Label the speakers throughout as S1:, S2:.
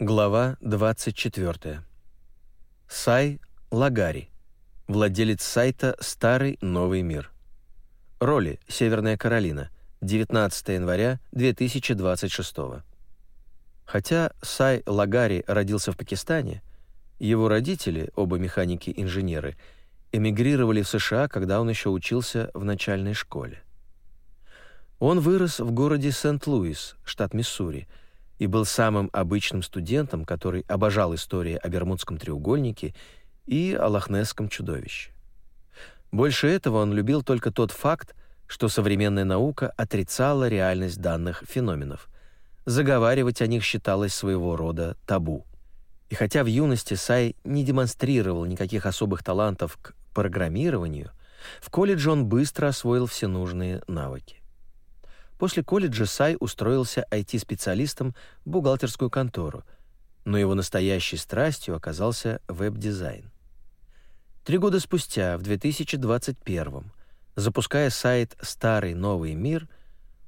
S1: Глава 24. Сай Лагари, владелец сайта «Старый новый мир». Роли Северная Каролина, 19 января 2026. Хотя Сай Лагари родился в Пакистане, его родители, оба механики-инженеры, эмигрировали в США, когда он еще учился в начальной школе. Он вырос в городе Сент-Луис, штат Миссури, и был самым обычным студентом, который обожал истории о Бермудском треугольнике и о Лохнесском чудовище. Больше этого он любил только тот факт, что современная наука отрицала реальность данных феноменов. Заговаривать о них считалось своего рода табу. И хотя в юности Сай не демонстрировал никаких особых талантов к программированию, в колледже он быстро освоил все нужные навыки. После колледжа Сай устроился IT-специалистом в бухгалтерскую контору, но его настоящей страстью оказался веб-дизайн. Три года спустя, в 2021 запуская сайт «Старый новый мир»,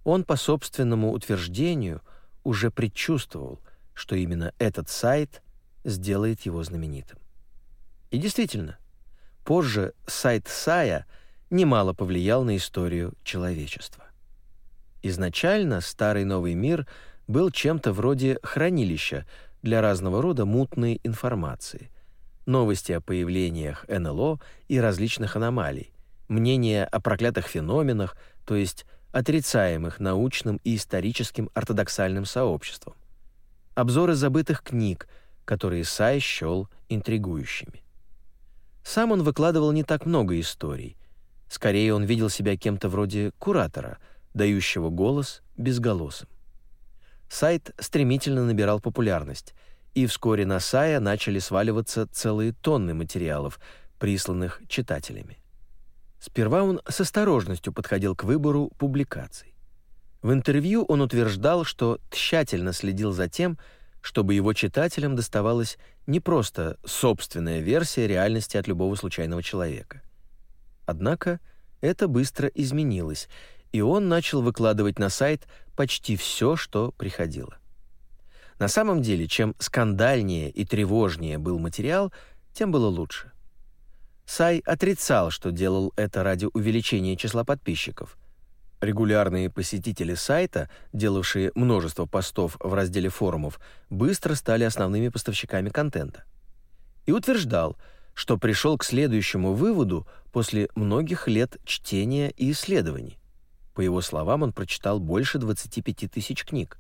S1: он по собственному утверждению уже предчувствовал, что именно этот сайт сделает его знаменитым. И действительно, позже сайт Сая немало повлиял на историю человечества. Изначально Старый Новый Мир был чем-то вроде хранилища для разного рода мутной информации. Новости о появлениях НЛО и различных аномалий, мнения о проклятых феноменах, то есть отрицаемых научным и историческим ортодоксальным сообществом. Обзоры забытых книг, которые Сай счел интригующими. Сам он выкладывал не так много историй. Скорее, он видел себя кем-то вроде куратора — дающего голос безголосым. Сайт стремительно набирал популярность, и вскоре на Сая начали сваливаться целые тонны материалов, присланных читателями. Сперва он с осторожностью подходил к выбору публикаций. В интервью он утверждал, что тщательно следил за тем, чтобы его читателям доставалась не просто собственная версия реальности от любого случайного человека. Однако это быстро изменилось, и он начал выкладывать на сайт почти все, что приходило. На самом деле, чем скандальнее и тревожнее был материал, тем было лучше. Сай отрицал, что делал это ради увеличения числа подписчиков. Регулярные посетители сайта, делавшие множество постов в разделе форумов, быстро стали основными поставщиками контента. И утверждал, что пришел к следующему выводу после многих лет чтения и исследований. По его словам, он прочитал больше 25 тысяч книг.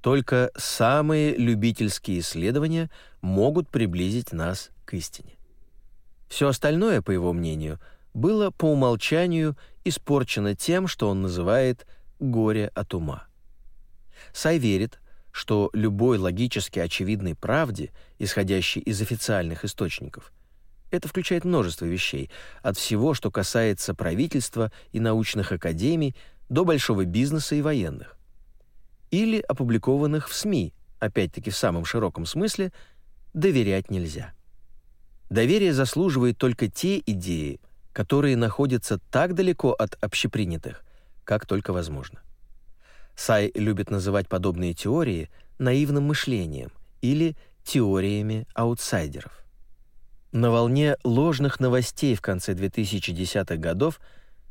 S1: Только самые любительские исследования могут приблизить нас к истине. Все остальное, по его мнению, было по умолчанию испорчено тем, что он называет «горе от ума». Сай верит, что любой логически очевидной правде, исходящей из официальных источников, это включает множество вещей, от всего, что касается правительства и научных академий, до большого бизнеса и военных. Или опубликованных в СМИ, опять-таки в самом широком смысле, доверять нельзя. Доверие заслуживает только те идеи, которые находятся так далеко от общепринятых, как только возможно. Сай любит называть подобные теории наивным мышлением или теориями аутсайдеров. На волне ложных новостей в конце 2010-х годов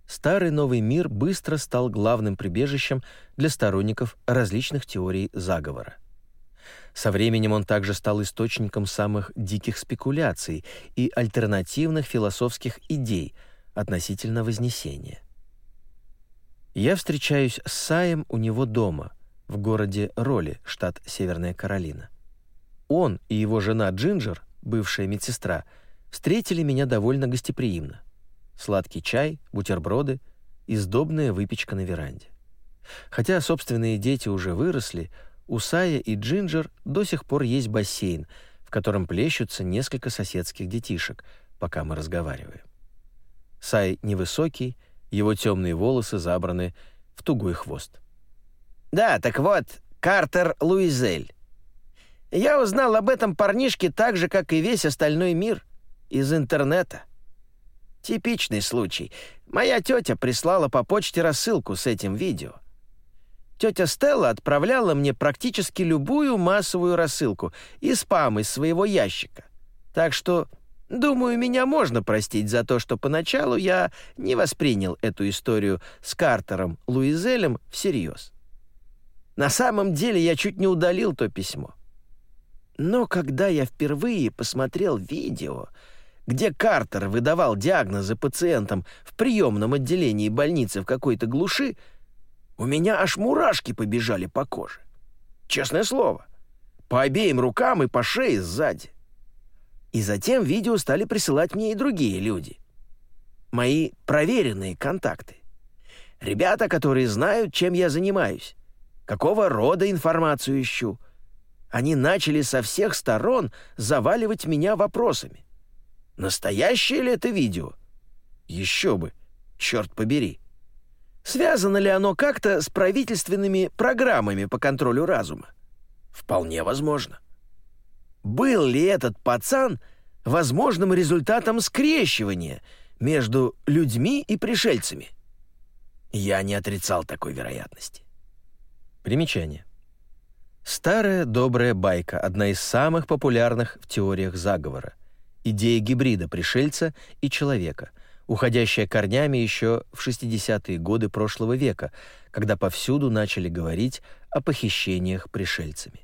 S1: Старый Новый мир быстро стал главным прибежищем для сторонников различных теорий заговора. Со временем он также стал источником самых диких спекуляций и альтернативных философских идей относительно Вознесения. Я встречаюсь с Саем у него дома, в городе Роли, штат Северная Каролина. Он и его жена Джинджер бывшая медсестра, встретили меня довольно гостеприимно. Сладкий чай, бутерброды и сдобная выпечка на веранде. Хотя собственные дети уже выросли, у Сая и Джинджер до сих пор есть бассейн, в котором плещутся несколько соседских детишек, пока мы разговариваем. Сай невысокий, его темные волосы забраны в тугой хвост.
S2: «Да, так вот, Картер Луизель. Я узнал об этом парнишке так же, как и весь остальной мир, из интернета. Типичный случай. Моя тетя прислала по почте рассылку с этим видео. Тетя Стелла отправляла мне практически любую массовую рассылку и спам из своего ящика. Так что, думаю, меня можно простить за то, что поначалу я не воспринял эту историю с Картером Луизелем всерьез. На самом деле я чуть не удалил то письмо. Но когда я впервые посмотрел видео, где Картер выдавал диагнозы пациентам в приемном отделении больницы в какой-то глуши, у меня аж мурашки побежали по коже. Честное слово. По обеим рукам и по шее сзади. И затем видео стали присылать мне и другие люди. Мои проверенные контакты. Ребята, которые знают, чем я занимаюсь, какого рода информацию ищу. Они начали со всех сторон заваливать меня вопросами. Настоящее ли это видео? Еще бы, черт побери. Связано ли оно как-то с правительственными программами по контролю разума? Вполне возможно. Был ли этот пацан возможным результатом скрещивания между людьми и пришельцами? Я не отрицал такой вероятности.
S1: Примечание. Старая добрая байка, одна из самых популярных в теориях заговора. Идея гибрида пришельца и человека, уходящая корнями еще в 60-е годы прошлого века, когда повсюду начали говорить о похищениях пришельцами.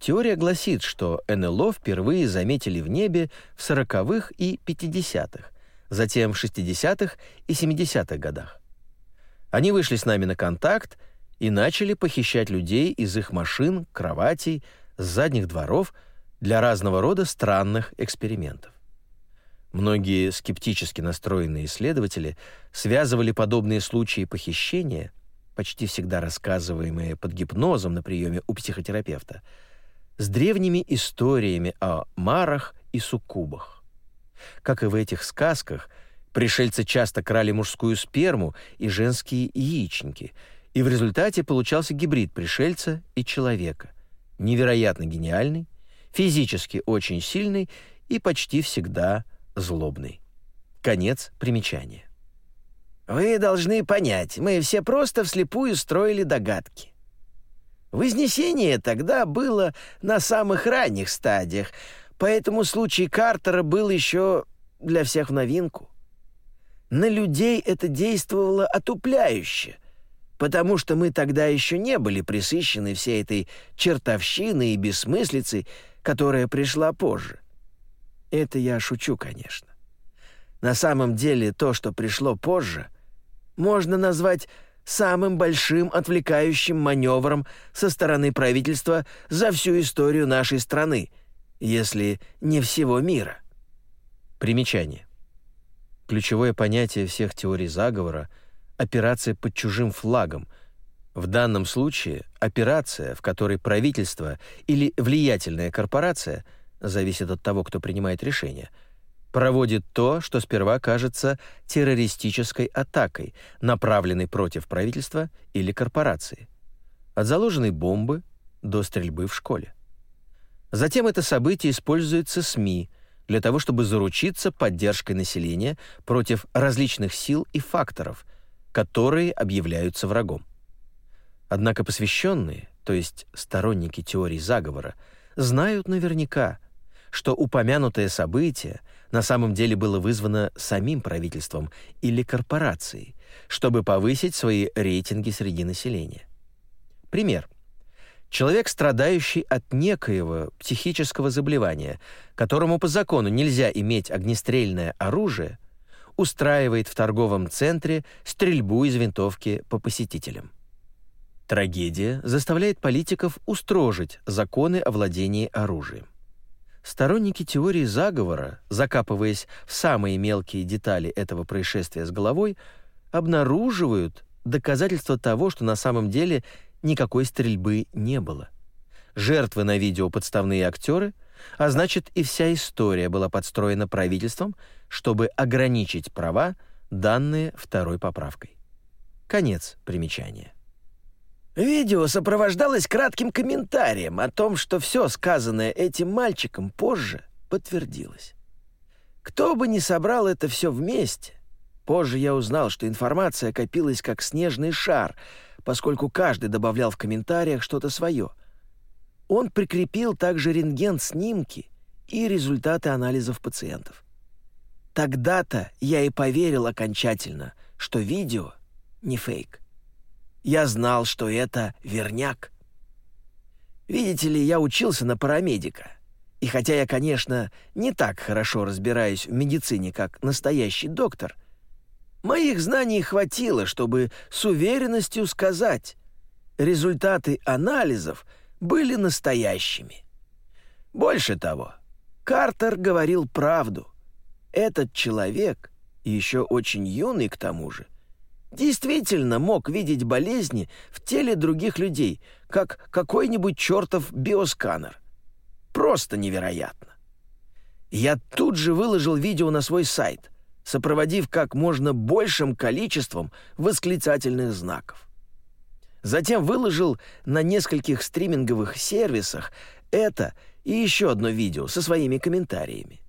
S1: Теория гласит, что НЛО впервые заметили в небе в 40-х и 50-х, затем в 60-х и 70-х годах. Они вышли с нами на контакт и начали похищать людей из их машин, кроватей, с задних дворов для разного рода странных экспериментов. Многие скептически настроенные исследователи связывали подобные случаи похищения, почти всегда рассказываемые под гипнозом на приеме у психотерапевта, с древними историями о марах и суккубах. Как и в этих сказках, пришельцы часто крали мужскую сперму и женские яичники, и в результате получался гибрид пришельца и человека, невероятно гениальный, физически очень сильный и почти всегда злобный. Конец примечания.
S2: Вы должны понять, мы все просто вслепую строили догадки. Вознесение тогда было на самых ранних стадиях, поэтому случай Картера был еще для всех в новинку. На людей это действовало отупляюще, потому что мы тогда еще не были присыщены всей этой чертовщиной и бессмыслицей, которая пришла позже. Это я шучу, конечно. На самом деле то, что пришло позже, можно назвать самым большим отвлекающим маневром со стороны правительства за всю историю нашей страны, если не всего мира.
S1: Примечание. Ключевое понятие всех теорий заговора — операция под чужим флагом. В данном случае операция, в которой правительство или влиятельная корпорация — зависит от того, кто принимает решение, проводит то, что сперва кажется террористической атакой, направленной против правительства или корпорации. От заложенной бомбы до стрельбы в школе. Затем это событие используется СМИ для того, чтобы заручиться поддержкой населения против различных сил и факторов, которые объявляются врагом. Однако посвященные, то есть сторонники теории заговора, знают наверняка, что упомянутое событие на самом деле было вызвано самим правительством или корпорацией, чтобы повысить свои рейтинги среди населения. Пример. Человек, страдающий от некоего психического заболевания, которому по закону нельзя иметь огнестрельное оружие, устраивает в торговом центре стрельбу из винтовки по посетителям. Трагедия заставляет политиков устрожить законы о владении оружием. Сторонники теории заговора, закапываясь в самые мелкие детали этого происшествия с головой, обнаруживают доказательства того, что на самом деле никакой стрельбы не было. Жертвы на видео подставные актеры, а значит и вся история была подстроена правительством, чтобы ограничить права, данные второй поправкой. Конец примечания.
S2: Видео сопровождалось кратким комментарием о том, что все сказанное этим мальчиком позже подтвердилось. Кто бы ни собрал это все вместе, позже я узнал, что информация копилась как снежный шар, поскольку каждый добавлял в комментариях что-то свое. Он прикрепил также рентген-снимки и результаты анализов пациентов. Тогда-то я и поверил окончательно, что видео не фейк. Я знал, что это верняк. Видите ли, я учился на парамедика. И хотя я, конечно, не так хорошо разбираюсь в медицине, как настоящий доктор, моих знаний хватило, чтобы с уверенностью сказать, результаты анализов были настоящими. Больше того, Картер говорил правду. Этот человек, еще очень юный к тому же, действительно мог видеть болезни в теле других людей, как какой-нибудь чертов биосканер. Просто невероятно. Я тут же выложил видео на свой сайт, сопроводив как можно большим количеством восклицательных знаков. Затем выложил на нескольких стриминговых сервисах это и еще одно видео со своими комментариями.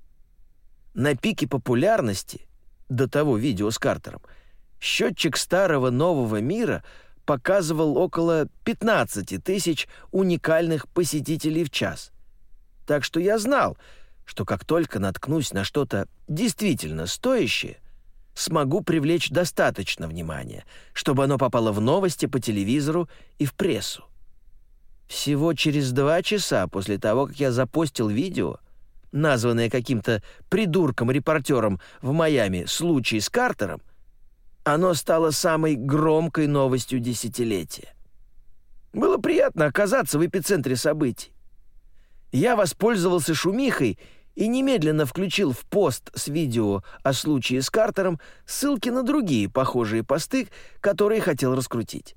S2: На пике популярности до того видео с Картером – Счетчик старого нового мира показывал около 15 тысяч уникальных посетителей в час. Так что я знал, что как только наткнусь на что-то действительно стоящее, смогу привлечь достаточно внимания, чтобы оно попало в новости по телевизору и в прессу. Всего через два часа после того, как я запостил видео, названное каким-то придурком-репортером в Майами «Случай с Картером», оно стало самой громкой новостью десятилетия. Было приятно оказаться в эпицентре событий. Я воспользовался шумихой и немедленно включил в пост с видео о случае с Картером ссылки на другие похожие посты, которые хотел раскрутить.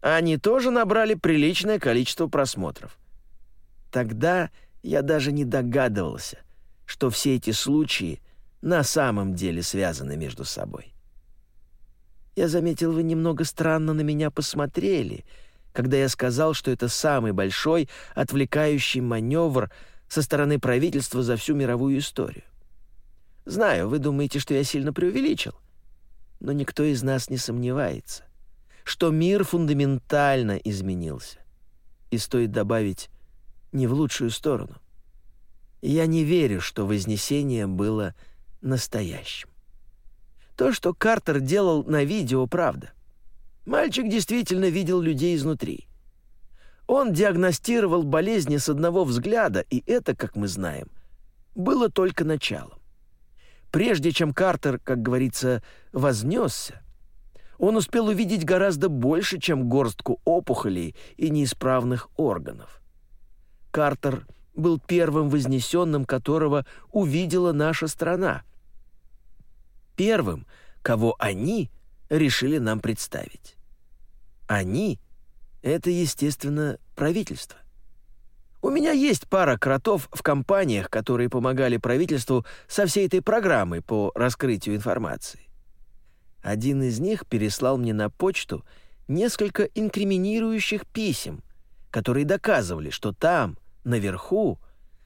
S2: Они тоже набрали приличное количество просмотров. Тогда я даже не догадывался, что все эти случаи на самом деле связаны между собой. Я заметил, вы немного странно на меня посмотрели, когда я сказал, что это самый большой отвлекающий маневр со стороны правительства за всю мировую историю. Знаю, вы думаете, что я сильно преувеличил, но никто из нас не сомневается, что мир фундаментально изменился. И стоит добавить, не в лучшую сторону. Я не верю, что Вознесение было настоящим. То, что Картер делал на видео, правда. Мальчик действительно видел людей изнутри. Он диагностировал болезни с одного взгляда, и это, как мы знаем, было только началом. Прежде чем Картер, как говорится, вознесся, он успел увидеть гораздо больше, чем горстку опухолей и неисправных органов. Картер был первым вознесенным, которого увидела наша страна — первым, кого они решили нам представить. Они — это, естественно, правительство. У меня есть пара кротов в компаниях, которые помогали правительству со всей этой программой по раскрытию информации. Один из них переслал мне на почту несколько инкриминирующих писем, которые доказывали, что там, наверху,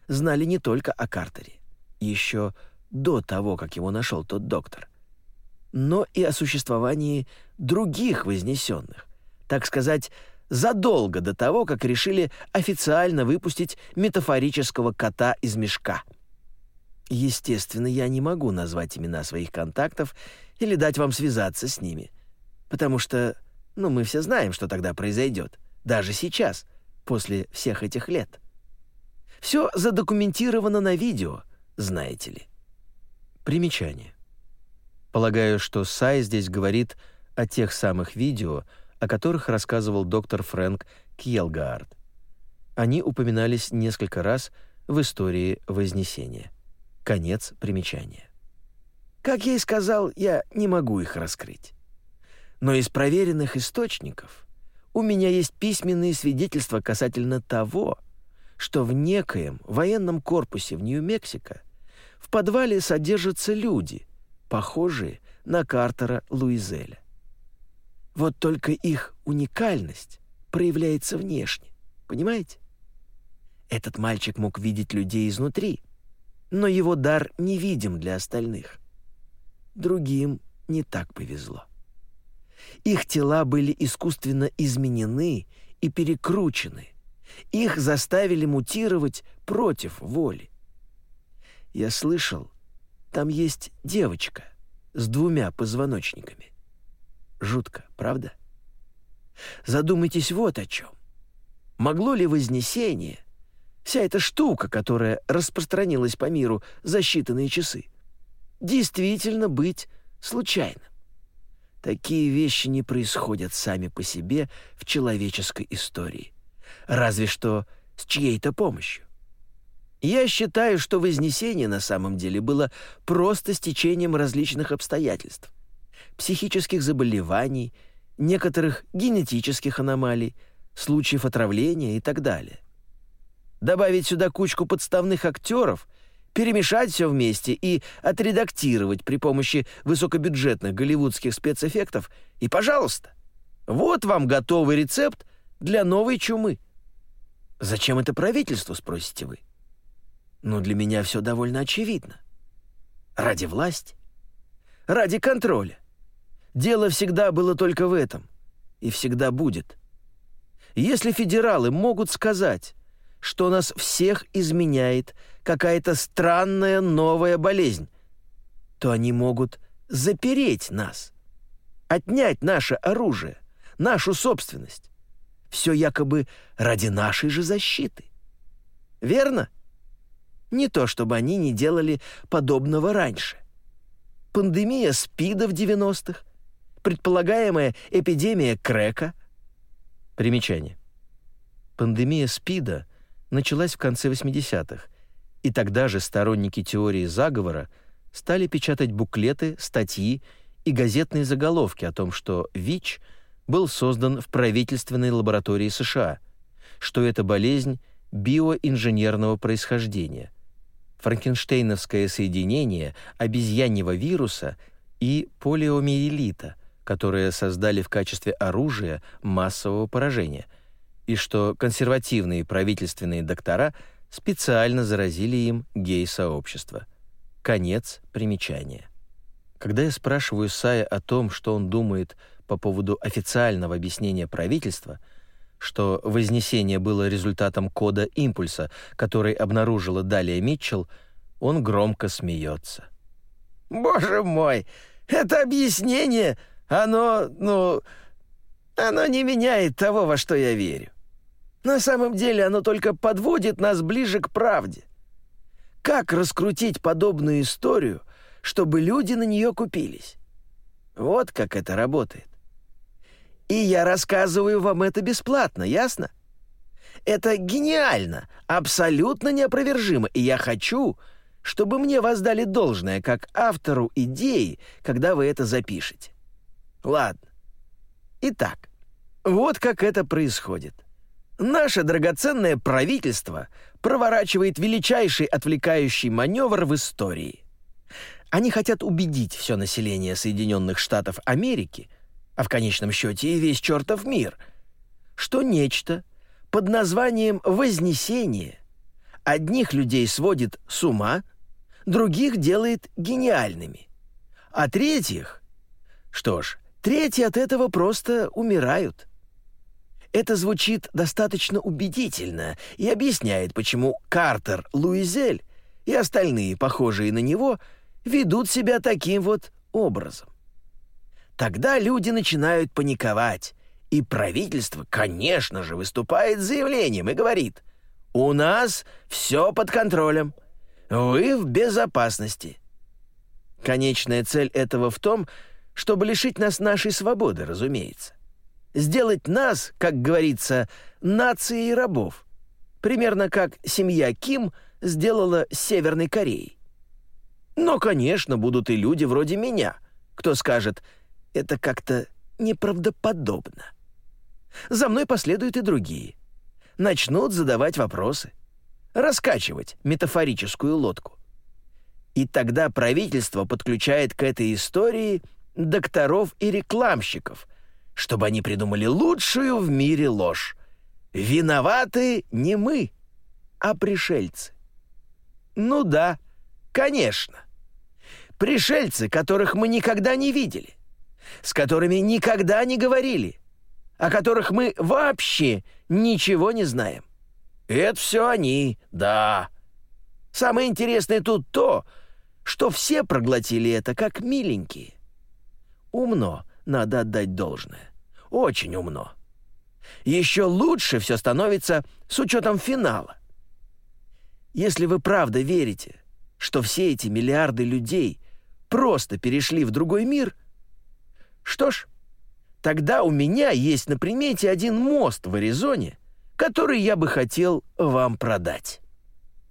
S2: знали не только о Картере. Еще до того, как его нашел тот доктор, но и о существовании других вознесенных, так сказать, задолго до того, как решили официально выпустить метафорического кота из мешка. Естественно, я не могу назвать имена своих контактов или дать вам связаться с ними, потому что, ну, мы все знаем, что тогда произойдет, даже сейчас, после всех этих лет. Все задокументировано на видео, знаете ли.
S1: Примечание. Полагаю, что Сай здесь говорит о тех самых видео, о которых рассказывал доктор Фрэнк Кьелгаард. Они упоминались несколько раз в истории Вознесения. Конец примечания.
S2: Как я и сказал, я не могу их раскрыть. Но из проверенных источников у меня есть письменные свидетельства касательно того, что в некоем военном корпусе в Нью-Мексико в подвале содержатся люди, похожие на Картера Луизеля. Вот только их уникальность проявляется внешне, понимаете? Этот мальчик мог видеть людей изнутри, но его дар невидим для остальных. Другим не так повезло. Их тела были искусственно изменены и перекручены. Их заставили мутировать против воли. Я слышал, там есть девочка с двумя позвоночниками. Жутко, правда? Задумайтесь вот о чем. Могло ли Вознесение, вся эта штука, которая распространилась по миру за считанные часы, действительно быть случайным? Такие вещи не происходят сами по себе в человеческой истории. Разве что с чьей-то помощью. Я считаю, что Вознесение на самом деле было просто стечением различных обстоятельств. Психических заболеваний, некоторых генетических аномалий, случаев отравления и так далее. Добавить сюда кучку подставных актеров, перемешать все вместе и отредактировать при помощи высокобюджетных голливудских спецэффектов, и, пожалуйста, вот вам готовый рецепт для новой чумы. Зачем это правительству, спросите вы? Но для меня все довольно очевидно. Ради власти. Ради контроля. Дело всегда было только в этом. И всегда будет. Если федералы могут сказать, что нас всех изменяет какая-то странная новая болезнь, то они могут запереть нас, отнять наше оружие, нашу собственность. Все якобы ради нашей же защиты. Верно? Не то, чтобы они не делали подобного раньше. Пандемия СПИДа в 90-х, предполагаемая эпидемия Крека.
S1: Примечание. Пандемия СПИДа началась в конце 80-х, и тогда же сторонники теории заговора стали печатать буклеты, статьи и газетные заголовки о том, что ВИЧ был создан в правительственной лаборатории США, что это болезнь биоинженерного происхождения – франкенштейновское соединение обезьяньего вируса и полиомиелита, которые создали в качестве оружия массового поражения, и что консервативные правительственные доктора специально заразили им гей-сообщество. Конец примечания. Когда я спрашиваю Сая о том, что он думает по поводу официального объяснения правительства – что Вознесение было результатом кода импульса, который обнаружила Далия Митчелл, он громко смеется.
S2: «Боже мой! Это объяснение, оно, ну, оно не меняет того, во что я верю. На самом деле оно только подводит нас ближе к правде. Как раскрутить подобную историю, чтобы люди на нее купились? Вот как это работает. И я рассказываю вам это бесплатно, ясно? Это гениально, абсолютно неопровержимо, и я хочу, чтобы мне воздали должное как автору идеи, когда вы это запишете. Ладно. Итак, вот как это происходит. Наше драгоценное правительство проворачивает величайший отвлекающий маневр в истории. Они хотят убедить все население Соединенных Штатов Америки – а в конечном счете и весь чертов мир, что нечто под названием «вознесение» одних людей сводит с ума, других делает гениальными, а третьих... Что ж, третьи от этого просто умирают. Это звучит достаточно убедительно и объясняет, почему Картер Луизель и остальные, похожие на него, ведут себя таким вот образом. Тогда люди начинают паниковать, и правительство, конечно же, выступает с заявлением и говорит «У нас все под контролем, вы в безопасности». Конечная цель этого в том, чтобы лишить нас нашей свободы, разумеется. Сделать нас, как говорится, нацией рабов. Примерно как семья Ким сделала с Северной Кореей. Но, конечно, будут и люди вроде меня, кто скажет – это как-то неправдоподобно. За мной последуют и другие. Начнут задавать вопросы, раскачивать метафорическую лодку. И тогда правительство подключает к этой истории докторов и рекламщиков, чтобы они придумали лучшую в мире ложь. Виноваты не мы, а пришельцы. Ну да, конечно. Пришельцы, которых мы никогда не видели с которыми никогда не говорили, о которых мы вообще ничего не знаем. Это все они, да. Самое интересное тут то, что все проглотили это как миленькие. Умно, надо отдать должное. Очень умно. Еще лучше все становится с учетом финала. Если вы правда верите, что все эти миллиарды людей просто перешли в другой мир, что ж, тогда у меня есть на примете один мост в Аризоне, который я бы хотел вам продать.